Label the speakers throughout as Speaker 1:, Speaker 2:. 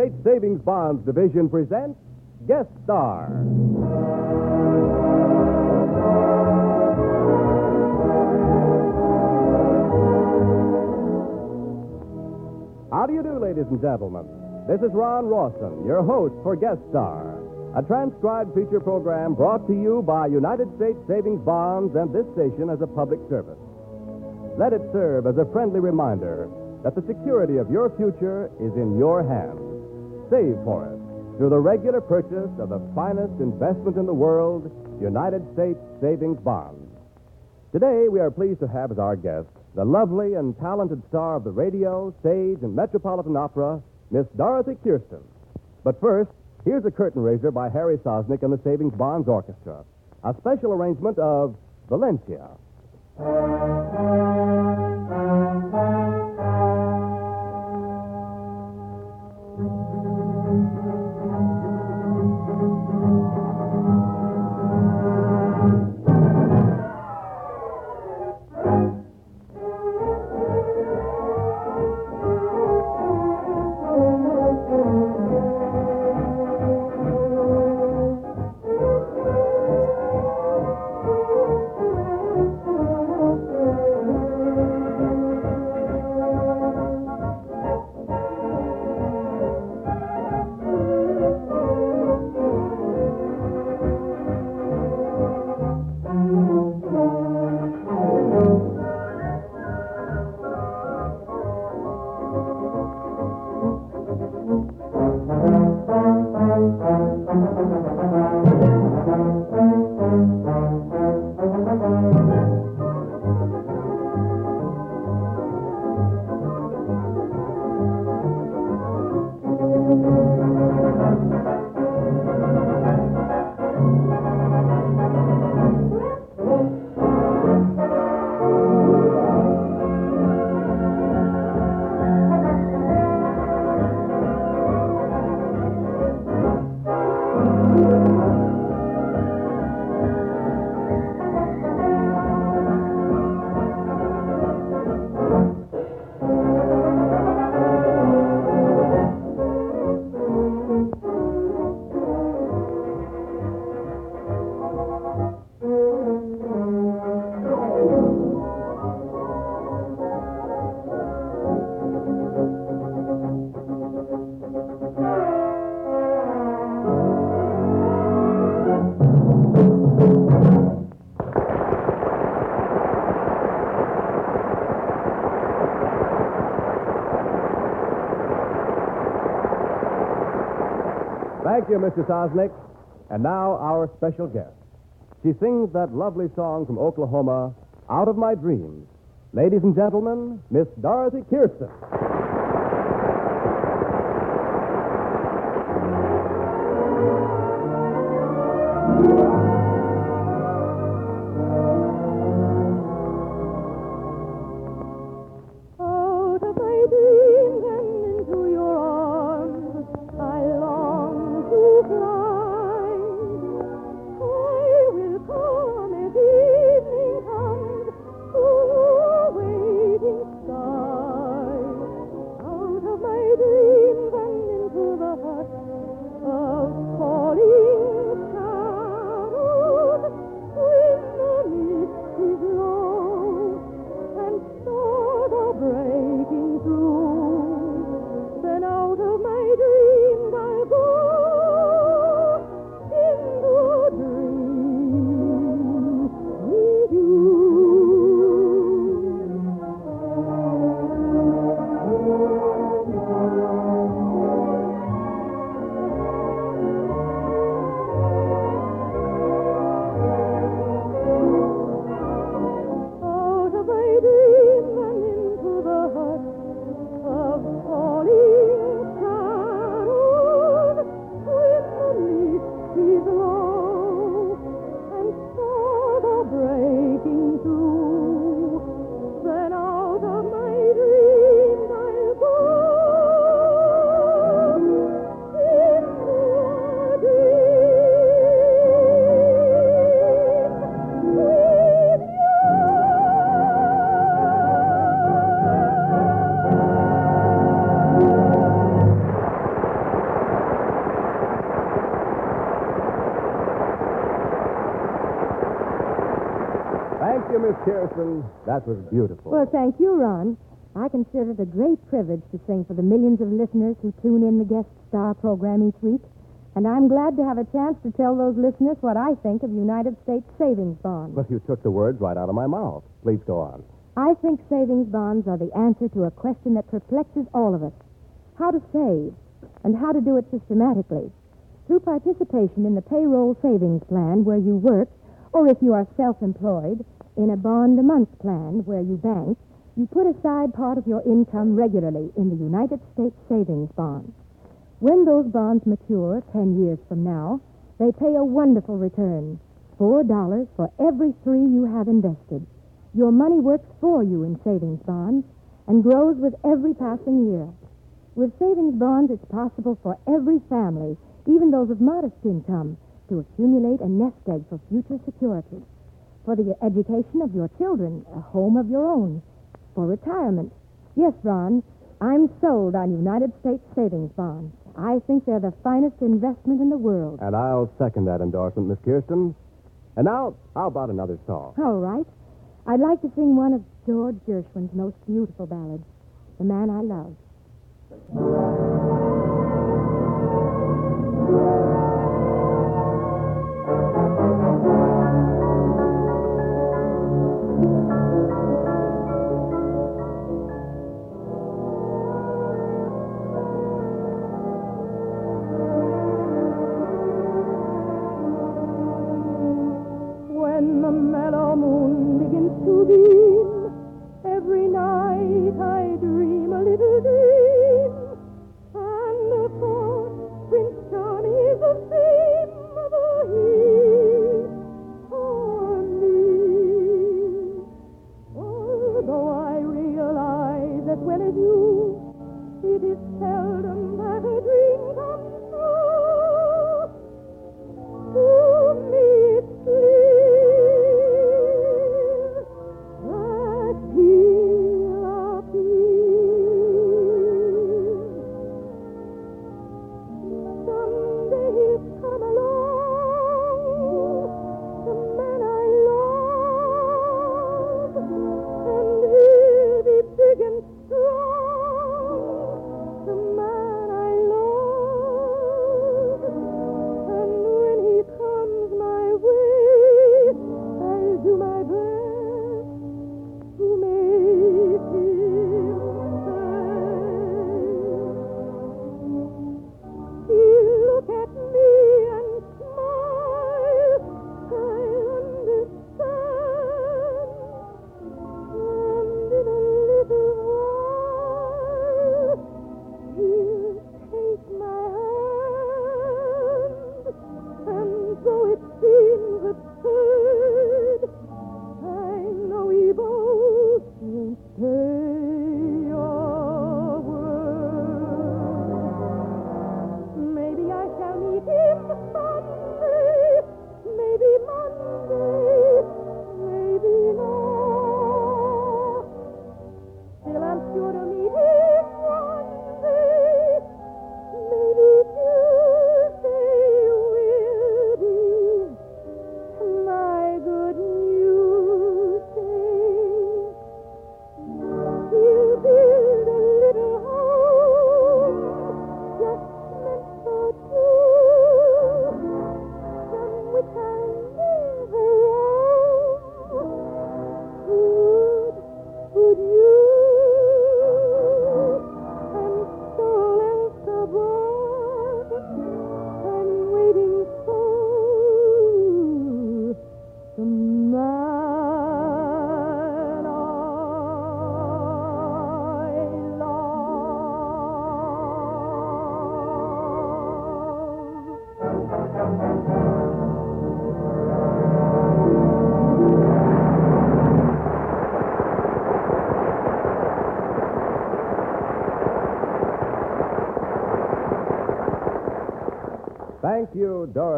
Speaker 1: States Savings Bonds Division presents Guest Star. How do you do, ladies and gentlemen? This is Ron Rawson, your host for Guest Star, a transcribed feature program brought to you by United States Savings Bonds and this station as a public service. Let it serve as a friendly reminder that the security of your future is in your hands. Save for us through the regular purchase of the finest investment in the world, United States Savings Bonds. Today, we are pleased to have as our guest the lovely and talented star of the radio, stage, and metropolitan opera, Miss Dorothy Kirsten. But first, here's a curtain raiser by Harry Sosnik and the Savings Bonds Orchestra, a special arrangement of Valencia. Thank you, Mr. Sosnik. And now, our special guest. She sings that lovely song from Oklahoma, Out of My Dreams. Ladies and gentlemen, Miss Dorothy Kirsten. That was beautiful.
Speaker 2: Well, thank you, Ron. I consider it a great privilege to sing for the millions of listeners who tune in the guest star program each week. And I'm glad to have a chance to tell those listeners what I think of United States savings bonds.
Speaker 1: But you took the words right out of my mouth. Please go on.
Speaker 2: I think savings bonds are the answer to a question that perplexes all of us how to save and how to do it systematically. Through participation in the payroll savings plan where you work, or if you are self employed, in a bond a month plan where you bank, you put aside part of your income regularly in the United States savings bonds. When those bonds mature 10 years from now, they pay a wonderful return $4 for every three you have invested. Your money works for you in savings bonds and grows with every passing year. With savings bonds, it's possible for every family, even those of modest income, to accumulate a nest egg for future security. For the education of your children, a home of your own. For retirement. Yes, Ron, I'm sold on United States savings bonds. I think they're the finest investment in the world.
Speaker 1: And I'll second that endorsement, Miss Kirsten. And now, how about another song?
Speaker 2: All right. I'd like to sing one of George Gershwin's most beautiful ballads, The Man I Love.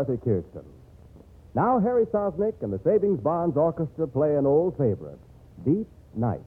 Speaker 1: Dorothy Kirsten. Now, Harry Sosnik and the Savings Bonds Orchestra play an old favorite, Deep Night.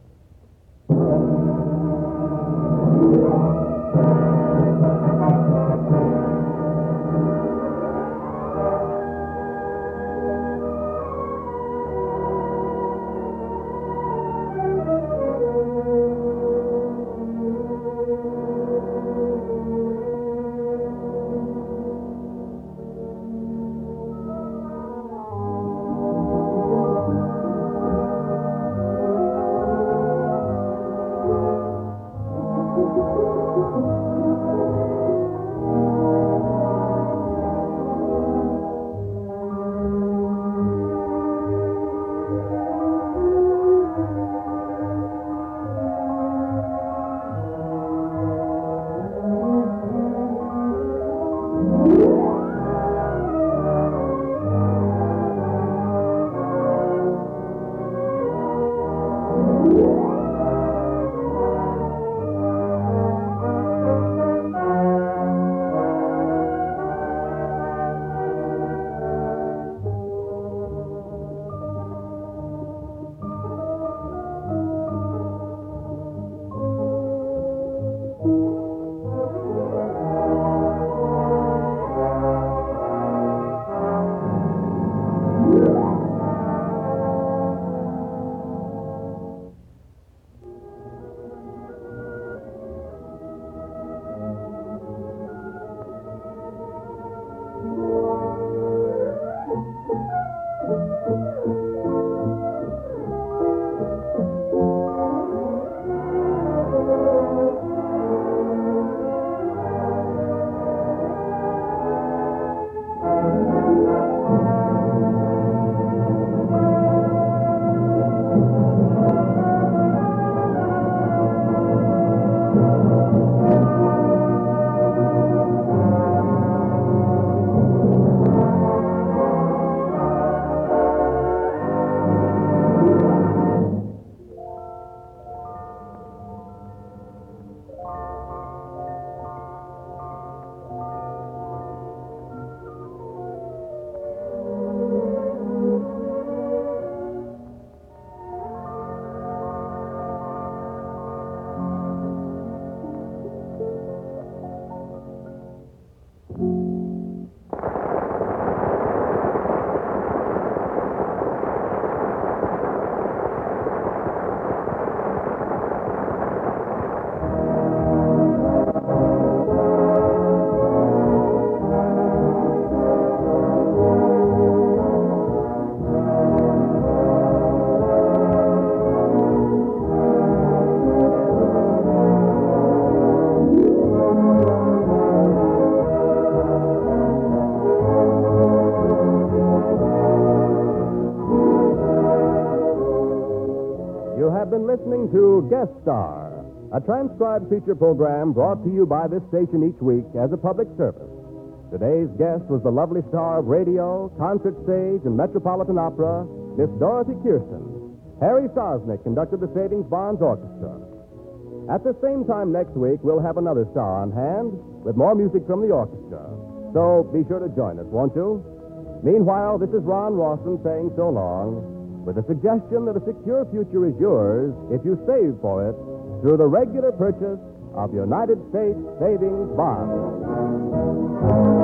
Speaker 1: Listening to Guest Star, a transcribed feature program brought to you by this station each week as a public service. Today's guest was the lovely star of radio, concert stage, and metropolitan opera, Miss Dorothy Kirsten. Harry Sosnik conducted the Savings Bonds Orchestra. At the same time next week, we'll have another star on hand with more music from the orchestra. So be sure to join us, won't you? Meanwhile, this is Ron Rawson saying so long with a suggestion that a secure future is yours if you save for it through the regular purchase of United States Savings Bonds.